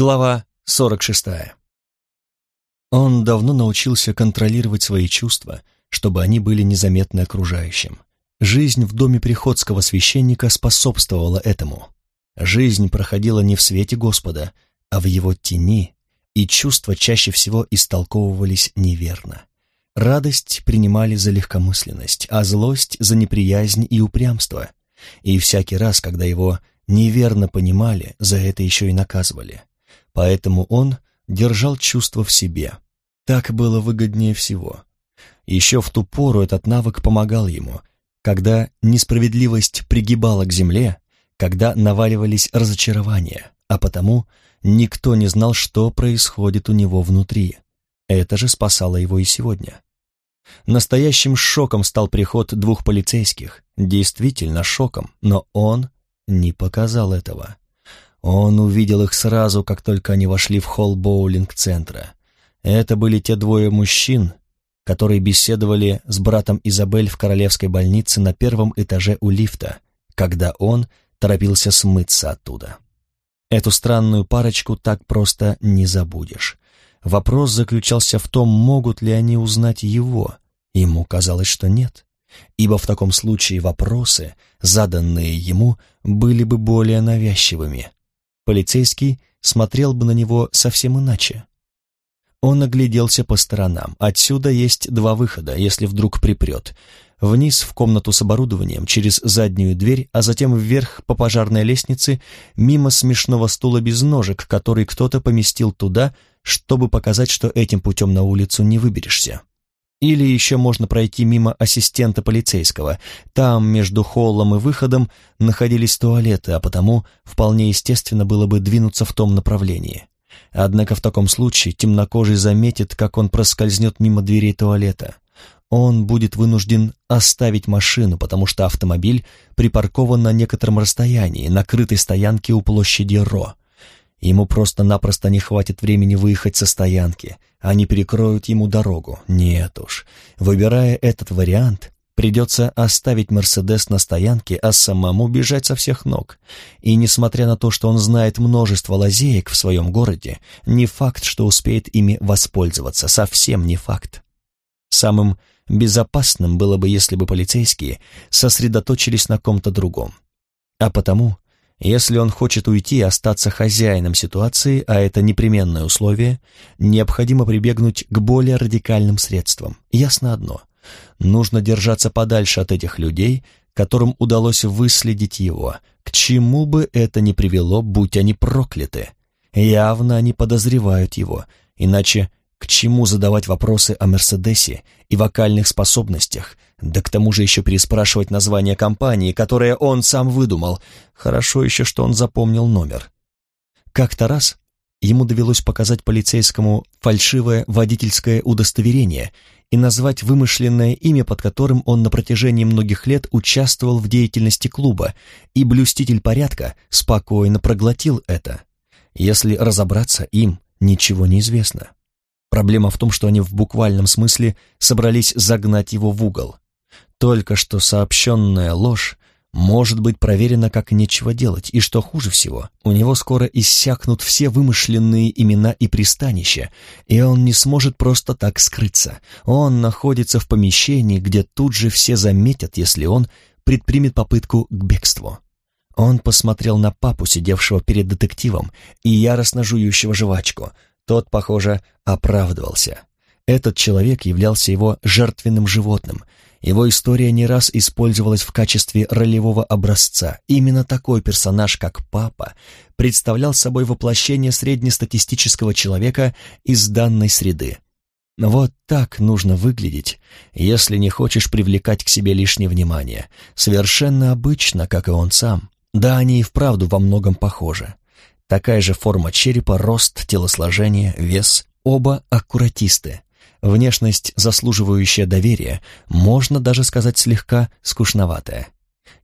Глава 46. Он давно научился контролировать свои чувства, чтобы они были незаметны окружающим. Жизнь в доме приходского священника способствовала этому. Жизнь проходила не в свете Господа, а в его тени, и чувства чаще всего истолковывались неверно. Радость принимали за легкомысленность, а злость за неприязнь и упрямство. И всякий раз, когда его неверно понимали, за это еще и наказывали. Поэтому он держал чувство в себе. Так было выгоднее всего. Еще в ту пору этот навык помогал ему, когда несправедливость пригибала к земле, когда наваливались разочарования, а потому никто не знал, что происходит у него внутри. Это же спасало его и сегодня. Настоящим шоком стал приход двух полицейских, действительно шоком, но он не показал этого. Он увидел их сразу, как только они вошли в холл боулинг-центра. Это были те двое мужчин, которые беседовали с братом Изабель в королевской больнице на первом этаже у лифта, когда он торопился смыться оттуда. Эту странную парочку так просто не забудешь. Вопрос заключался в том, могут ли они узнать его. Ему казалось, что нет, ибо в таком случае вопросы, заданные ему, были бы более навязчивыми, полицейский смотрел бы на него совсем иначе. Он огляделся по сторонам. Отсюда есть два выхода, если вдруг припрет. Вниз в комнату с оборудованием, через заднюю дверь, а затем вверх по пожарной лестнице, мимо смешного стула без ножек, который кто-то поместил туда, чтобы показать, что этим путем на улицу не выберешься. Или еще можно пройти мимо ассистента полицейского. Там, между холлом и выходом, находились туалеты, а потому вполне естественно было бы двинуться в том направлении. Однако в таком случае темнокожий заметит, как он проскользнет мимо дверей туалета. Он будет вынужден оставить машину, потому что автомобиль припаркован на некотором расстоянии, на крытой стоянке у площади Ро. Ему просто-напросто не хватит времени выехать со стоянки, они перекроют ему дорогу. Нет уж, выбирая этот вариант, придется оставить «Мерседес» на стоянке, а самому бежать со всех ног. И несмотря на то, что он знает множество лазеек в своем городе, не факт, что успеет ими воспользоваться, совсем не факт. Самым безопасным было бы, если бы полицейские сосредоточились на ком-то другом. А потому если он хочет уйти и остаться хозяином ситуации, а это непременное условие, необходимо прибегнуть к более радикальным средствам. Ясно одно. Нужно держаться подальше от этих людей, которым удалось выследить его, к чему бы это ни привело, будь они прокляты. Явно они подозревают его, иначе к чему задавать вопросы о Мерседесе и вокальных способностях, да к тому же еще переспрашивать название компании, которое он сам выдумал. Хорошо еще, что он запомнил номер. Как-то раз ему довелось показать полицейскому фальшивое водительское удостоверение и назвать вымышленное имя, под которым он на протяжении многих лет участвовал в деятельности клуба, и блюститель порядка спокойно проглотил это. Если разобраться, им ничего не известно. Проблема в том, что они в буквальном смысле собрались загнать его в угол. Только что сообщенная ложь может быть проверена как нечего делать, и что хуже всего, у него скоро иссякнут все вымышленные имена и пристанища, и он не сможет просто так скрыться. Он находится в помещении, где тут же все заметят, если он предпримет попытку к бегству. Он посмотрел на папу, сидевшего перед детективом, и яростно жующего жвачку. Тот, похоже, оправдывался. Этот человек являлся его жертвенным животным — его история не раз использовалась в качестве ролевого образца. Именно такой персонаж, как папа, представлял собой воплощение среднестатистического человека из данной среды. Вот так нужно выглядеть, если не хочешь привлекать к себе лишнее внимание. Совершенно обычно, как и он сам. Да, они и вправду во многом похожи. Такая же форма черепа, рост, телосложение, вес. Оба аккуратисты. Внешность, заслуживающая доверия, можно даже сказать слегка скучноватая.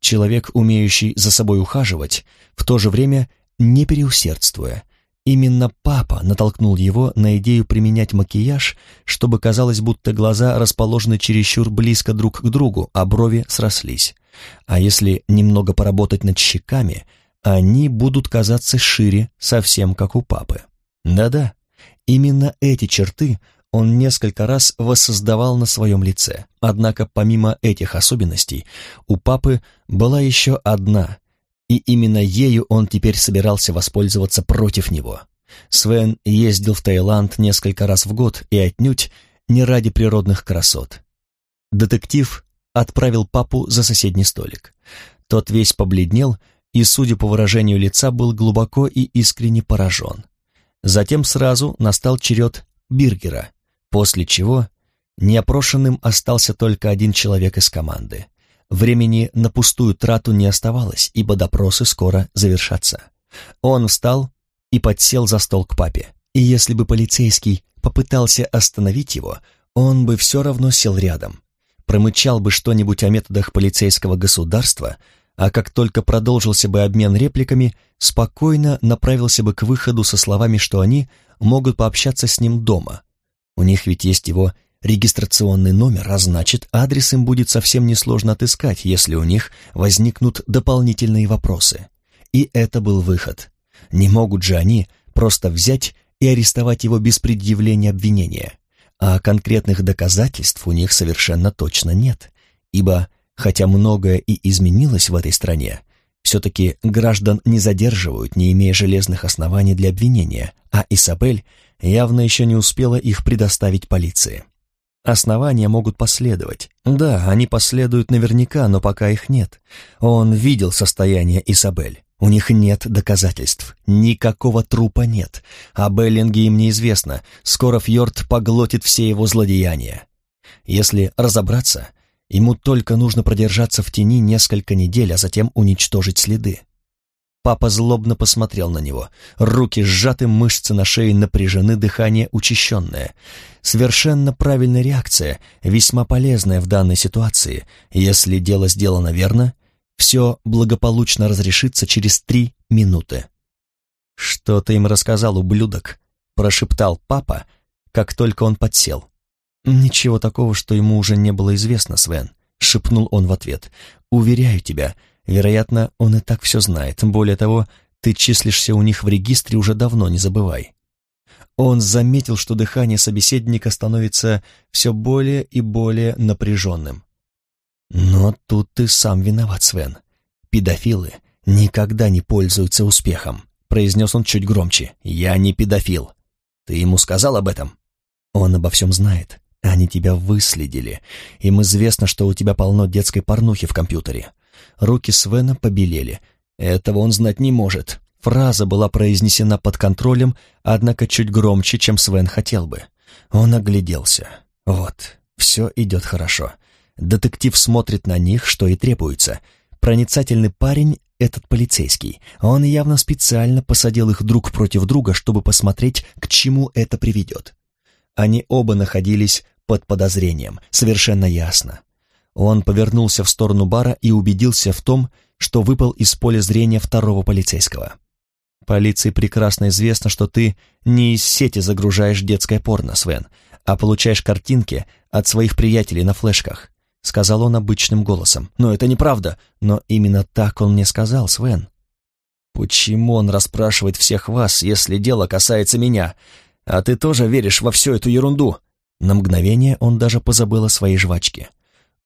Человек, умеющий за собой ухаживать, в то же время не переусердствуя. Именно папа натолкнул его на идею применять макияж, чтобы казалось, будто глаза расположены чересчур близко друг к другу, а брови срослись. А если немного поработать над щеками, они будут казаться шире, совсем как у папы. Да-да, именно эти черты он несколько раз воссоздавал на своем лице. Однако помимо этих особенностей, у папы была еще одна, и именно ею он теперь собирался воспользоваться против него. Свен ездил в Таиланд несколько раз в год и отнюдь не ради природных красот. Детектив отправил папу за соседний столик. Тот весь побледнел и, судя по выражению лица, был глубоко и искренне поражен. Затем сразу настал черед Биргера, после чего неопрошенным остался только один человек из команды. Времени на пустую трату не оставалось, ибо допросы скоро завершатся. Он встал и подсел за стол к папе. И если бы полицейский попытался остановить его, он бы все равно сел рядом, промычал бы что-нибудь о методах полицейского государства, а как только продолжился бы обмен репликами, спокойно направился бы к выходу со словами, что они могут пообщаться с ним дома. У них ведь есть его регистрационный номер, а значит, адрес им будет совсем несложно отыскать, если у них возникнут дополнительные вопросы. И это был выход. Не могут же они просто взять и арестовать его без предъявления обвинения. А конкретных доказательств у них совершенно точно нет, ибо, хотя многое и изменилось в этой стране, все-таки граждан не задерживают, не имея железных оснований для обвинения, а Исабель явно еще не успела их предоставить полиции. Основания могут последовать. Да, они последуют наверняка, но пока их нет. Он видел состояние Исабель. У них нет доказательств, никакого трупа нет, а Беллинге им неизвестно, скоро Фьорд поглотит все его злодеяния. Если разобраться, ему только нужно продержаться в тени несколько недель, а затем уничтожить следы. Папа злобно посмотрел на него. Руки сжаты, мышцы на шее напряжены, дыхание учащенное. Совершенно правильная реакция, весьма полезная в данной ситуации. Если дело сделано верно, все благополучно разрешится через три минуты. «Что ты им рассказал, ублюдок?» — прошептал папа, как только он подсел. «Ничего такого, что ему уже не было известно, Свен», — шепнул он в ответ. «Уверяю тебя, вероятно, он и так все знает. Более того, ты числишься у них в регистре уже давно, не забывай». Он заметил, что дыхание собеседника становится все более и более напряженным. Но тут ты сам виноват, Свен. Педофилы никогда не пользуются успехом, произнес он чуть громче. Я не педофил. Ты ему сказал об этом? Он обо всем знает. Они тебя выследили. Им известно, что у тебя полно детской порнухи в компьютере. Руки Свена побелели. Этого он знать не может. Фраза была произнесена под контролем, однако чуть громче, чем Свен хотел бы. Он огляделся. Вот, все идет хорошо. Детектив смотрит на них, что и требуется. Проницательный парень — этот полицейский. Он явно специально посадил их друг против друга, чтобы посмотреть, к чему это приведет. Они оба находились под подозрением, совершенно ясно. Он повернулся в сторону бара и убедился в том, что выпал из поля зрения второго полицейского. «Полиции прекрасно известно, что ты не из сети загружаешь детское порно, Свен, а получаешь картинки от своих приятелей на флешках. — сказал он обычным голосом. «Но это неправда. Но именно так он мне сказал, Свен». «Почему он расспрашивает всех вас, если дело касается меня? А ты тоже веришь во всю эту ерунду?» На мгновение он даже позабыл о своей жвачке.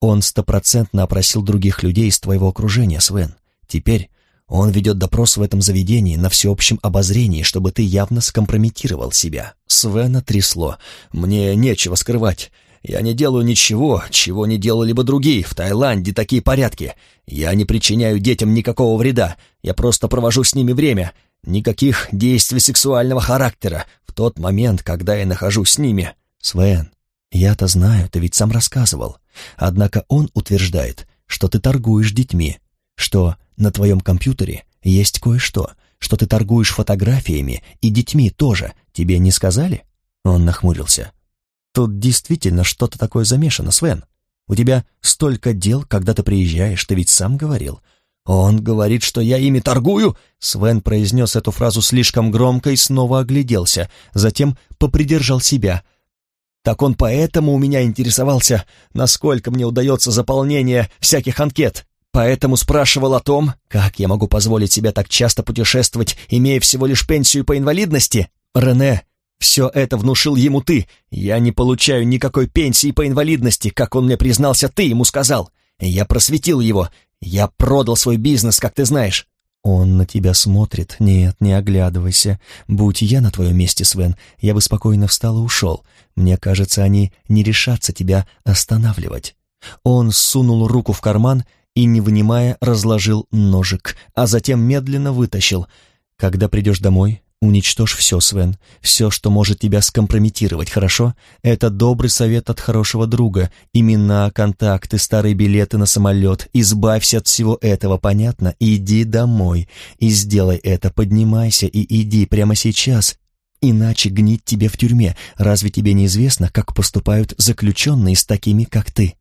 «Он стопроцентно опросил других людей из твоего окружения, Свен. Теперь он ведет допрос в этом заведении на всеобщем обозрении, чтобы ты явно скомпрометировал себя». Свена трясло. «Мне нечего скрывать. Я не делаю ничего, чего не делали бы другие. В Таиланде такие порядки. Я не причиняю детям никакого вреда. Я просто провожу с ними время. Никаких действий сексуального характера в тот момент, когда я нахожусь с ними. Свен, я-то знаю, ты ведь сам рассказывал. Однако он утверждает, что ты торгуешь детьми, что на твоем компьютере есть кое-что, что ты торгуешь фотографиями и детьми тоже. Тебе не сказали? Он нахмурился. Тут действительно что-то такое замешано, Свен. У тебя столько дел, когда ты приезжаешь, ты ведь сам говорил. Он говорит, что я ими торгую? Свен произнес эту фразу слишком громко и снова огляделся, затем попридержал себя. Так он поэтому у меня интересовался, насколько мне удается заполнение всяких анкет. Поэтому спрашивал о том, как я могу позволить себе так часто путешествовать, имея всего лишь пенсию по инвалидности? Рене, все это внушил ему ты. Я не получаю никакой пенсии по инвалидности, как он мне признался, ты ему сказал. Я просветил его. Я продал свой бизнес, как ты знаешь. Он на тебя смотрит. Нет, не оглядывайся. Будь я на твоем месте, Свен, я бы спокойно встал и ушел. Мне кажется, они не решатся тебя останавливать. Он сунул руку в карман и, не вынимая, разложил ножик, а затем медленно вытащил. Когда придешь домой, Уничтожь все, Свен, все, что может тебя скомпрометировать, хорошо? Это добрый совет от хорошего друга. Имена, контакты, старые билеты на самолет. Избавься от всего этого, понятно? Иди домой и сделай это, поднимайся и иди прямо сейчас. Иначе гнить тебе в тюрьме. Разве тебе не известно, как поступают заключенные с такими, как ты?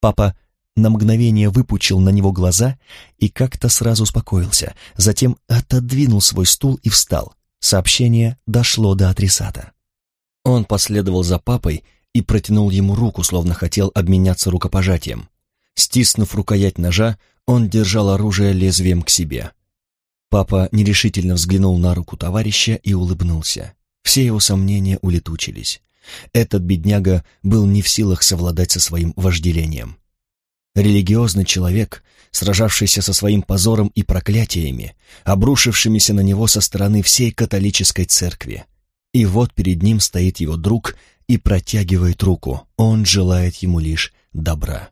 Папа на мгновение выпучил на него глаза и как-то сразу успокоился, затем отодвинул свой стул и встал. Сообщение дошло до адресата. Он последовал за папой и протянул ему руку, словно хотел обменяться рукопожатием. Стиснув рукоять ножа, он держал оружие лезвием к себе. Папа нерешительно взглянул на руку товарища и улыбнулся. Все его сомнения улетучились. Этот бедняга был не в силах совладать со своим вожделением. Религиозный человек, сражавшийся со своим позором и проклятиями, обрушившимися на него со стороны всей католической церкви. И вот перед ним стоит его друг и протягивает руку, он желает ему лишь добра.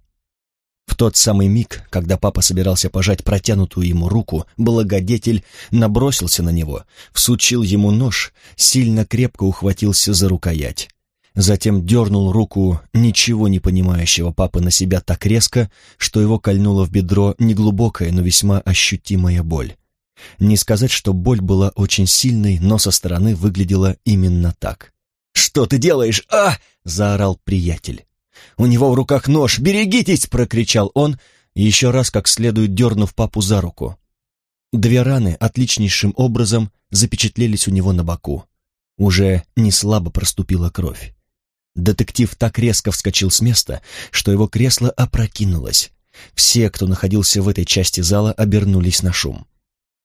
В тот самый миг, когда папа собирался пожать протянутую ему руку, благодетель набросился на него, всучил ему нож, сильно крепко ухватился за рукоять затем дернул руку ничего не понимающего папы на себя так резко, что его кольнула в бедро неглубокая, но весьма ощутимая боль. Не сказать, что боль была очень сильной, но со стороны выглядела именно так. «Что ты делаешь? А!» — заорал приятель. «У него в руках нож! Берегитесь!» — прокричал он, еще раз как следует дернув папу за руку. Две раны отличнейшим образом запечатлелись у него на боку. Уже не слабо проступила кровь. Детектив так резко вскочил с места, что его кресло опрокинулось. Все, кто находился в этой части зала, обернулись на шум.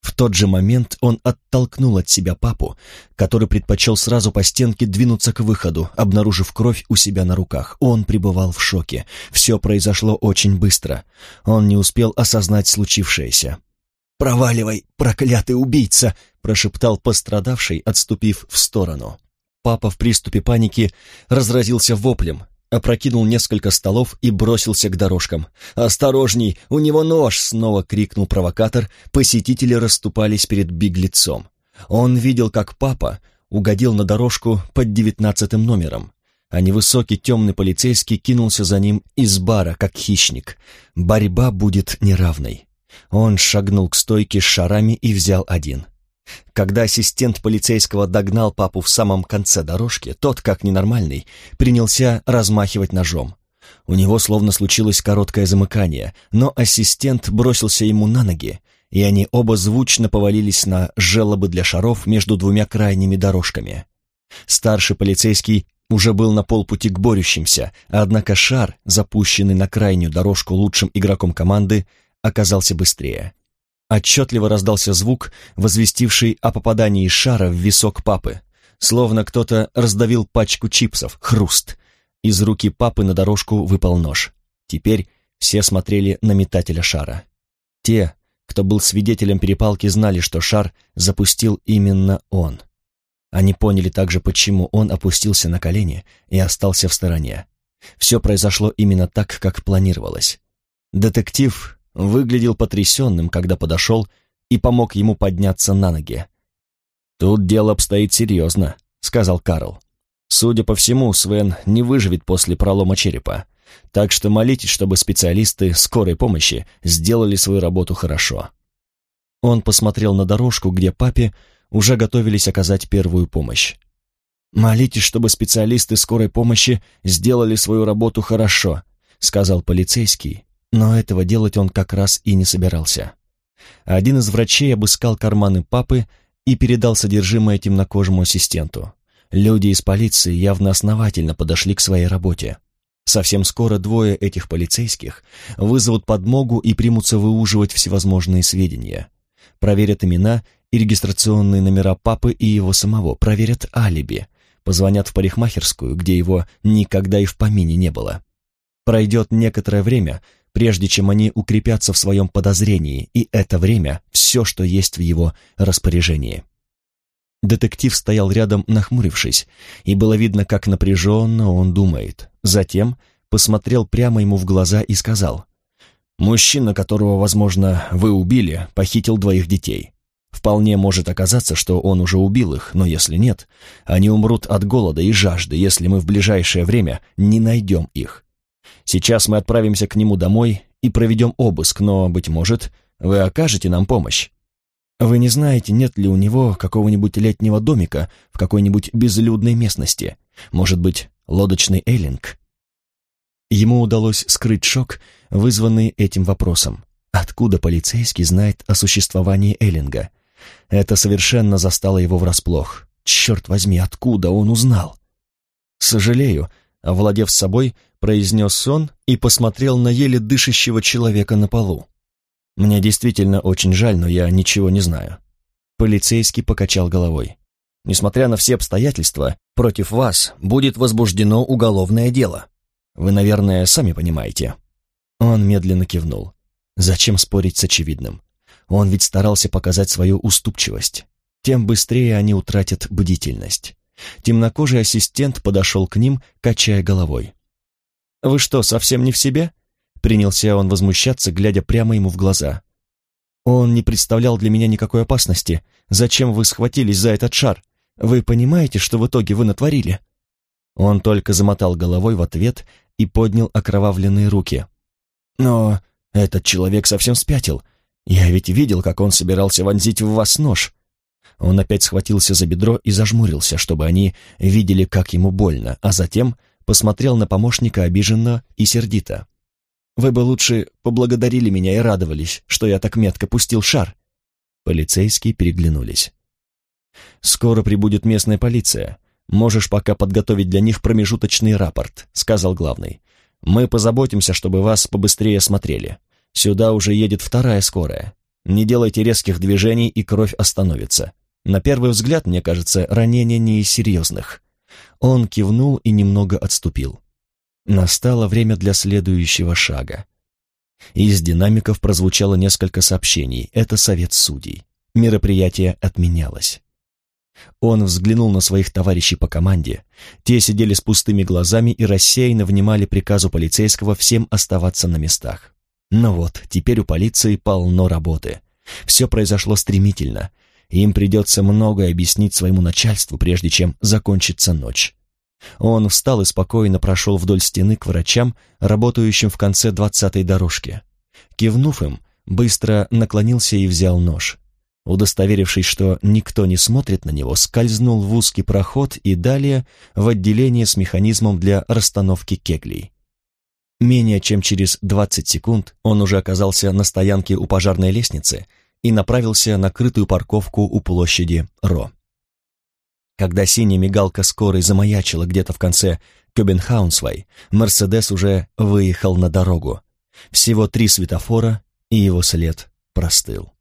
В тот же момент он оттолкнул от себя папу, который предпочел сразу по стенке двинуться к выходу, обнаружив кровь у себя на руках. Он пребывал в шоке. Все произошло очень быстро. Он не успел осознать случившееся. «Проваливай, проклятый убийца!» — прошептал пострадавший, отступив в сторону. Папа в приступе паники разразился воплем, опрокинул несколько столов и бросился к дорожкам. «Осторожней, у него нож!» — снова крикнул провокатор. Посетители расступались перед беглецом. Он видел, как папа угодил на дорожку под девятнадцатым номером, а невысокий темный полицейский кинулся за ним из бара, как хищник. Борьба будет неравной. Он шагнул к стойке с шарами и взял один. Когда ассистент полицейского догнал папу в самом конце дорожки, тот, как ненормальный, принялся размахивать ножом. У него словно случилось короткое замыкание, но ассистент бросился ему на ноги, и они оба звучно повалились на желобы для шаров между двумя крайними дорожками. Старший полицейский уже был на полпути к борющимся, однако шар, запущенный на крайнюю дорожку лучшим игроком команды, оказался быстрее. Отчетливо раздался звук, возвестивший о попадании шара в висок папы. Словно кто-то раздавил пачку чипсов. Хруст. Из руки папы на дорожку выпал нож. Теперь все смотрели на метателя шара. Те, кто был свидетелем перепалки, знали, что шар запустил именно он. Они поняли также, почему он опустился на колени и остался в стороне. Все произошло именно так, как планировалось. Детектив выглядел потрясенным, когда подошел и помог ему подняться на ноги. «Тут дело обстоит серьезно», — сказал Карл. «Судя по всему, Свен не выживет после пролома черепа, так что молитесь, чтобы специалисты скорой помощи сделали свою работу хорошо». Он посмотрел на дорожку, где папе уже готовились оказать первую помощь. «Молитесь, чтобы специалисты скорой помощи сделали свою работу хорошо», — сказал полицейский, но этого делать он как раз и не собирался. Один из врачей обыскал карманы папы и передал содержимое темнокожему ассистенту. Люди из полиции явно основательно подошли к своей работе. Совсем скоро двое этих полицейских вызовут подмогу и примутся выуживать всевозможные сведения. Проверят имена и регистрационные номера папы и его самого, проверят алиби, позвонят в парикмахерскую, где его никогда и в помине не было. Пройдет некоторое время, прежде чем они укрепятся в своем подозрении, и это время — все, что есть в его распоряжении. Детектив стоял рядом, нахмурившись, и было видно, как напряженно он думает. Затем посмотрел прямо ему в глаза и сказал, «Мужчина, которого, возможно, вы убили, похитил двоих детей. Вполне может оказаться, что он уже убил их, но если нет, они умрут от голода и жажды, если мы в ближайшее время не найдем их. Сейчас мы отправимся к нему домой и проведем обыск, но, быть может, вы окажете нам помощь. Вы не знаете, нет ли у него какого-нибудь летнего домика в какой-нибудь безлюдной местности? Может быть, лодочный эллинг?» Ему удалось скрыть шок, вызванный этим вопросом. Откуда полицейский знает о существовании эллинга? Это совершенно застало его врасплох. Черт возьми, откуда он узнал? «Сожалею», — овладев собой, произнес он и посмотрел на еле дышащего человека на полу. Мне действительно очень жаль, но я ничего не знаю. Полицейский покачал головой. Несмотря на все обстоятельства, против вас будет возбуждено уголовное дело. Вы, наверное, сами понимаете. Он медленно кивнул. Зачем спорить с очевидным? Он ведь старался показать свою уступчивость. Тем быстрее они утратят бдительность. Темнокожий ассистент подошел к ним, качая головой. «Вы что, совсем не в себе?» Принялся он возмущаться, глядя прямо ему в глаза. «Он не представлял для меня никакой опасности. Зачем вы схватились за этот шар? Вы понимаете, что в итоге вы натворили?» Он только замотал головой в ответ и поднял окровавленные руки. «Но этот человек совсем спятил. Я ведь видел, как он собирался вонзить в вас нож». Он опять схватился за бедро и зажмурился, чтобы они видели, как ему больно, а затем посмотрел на помощника обиженно и сердито. Вы бы лучше поблагодарили меня и радовались, что я так метко пустил шар». Полицейские переглянулись. «Скоро прибудет местная полиция. Можешь пока подготовить для них промежуточный рапорт», — сказал главный. «Мы позаботимся, чтобы вас побыстрее осмотрели. Сюда уже едет вторая скорая. Не делайте резких движений, и кровь остановится. На первый взгляд, мне кажется, ранения не из серьезных». Он кивнул и немного отступил. Настало время для следующего шага. Из динамиков прозвучало несколько сообщений. Это совет судей. Мероприятие отменялось. Он взглянул на своих товарищей по команде. Те сидели с пустыми глазами и рассеянно внимали приказу полицейского всем оставаться на местах. Но ну вот, теперь у полиции полно работы. Все произошло стремительно. Им придется многое объяснить своему начальству, прежде чем закончится ночь. Он встал и спокойно прошел вдоль стены к врачам, работающим в конце двадцатой дорожки. Кивнув им, быстро наклонился и взял нож. Удостоверившись, что никто не смотрит на него, скользнул в узкий проход и далее в отделение с механизмом для расстановки кеглей. Менее чем через 20 секунд он уже оказался на стоянке у пожарной лестницы и направился на крытую парковку у площади Ро. Когда синяя мигалка скорой замаячила где-то в конце Кёбенхаунсвай, Мерседес уже выехал на дорогу. Всего три светофора, и его след простыл.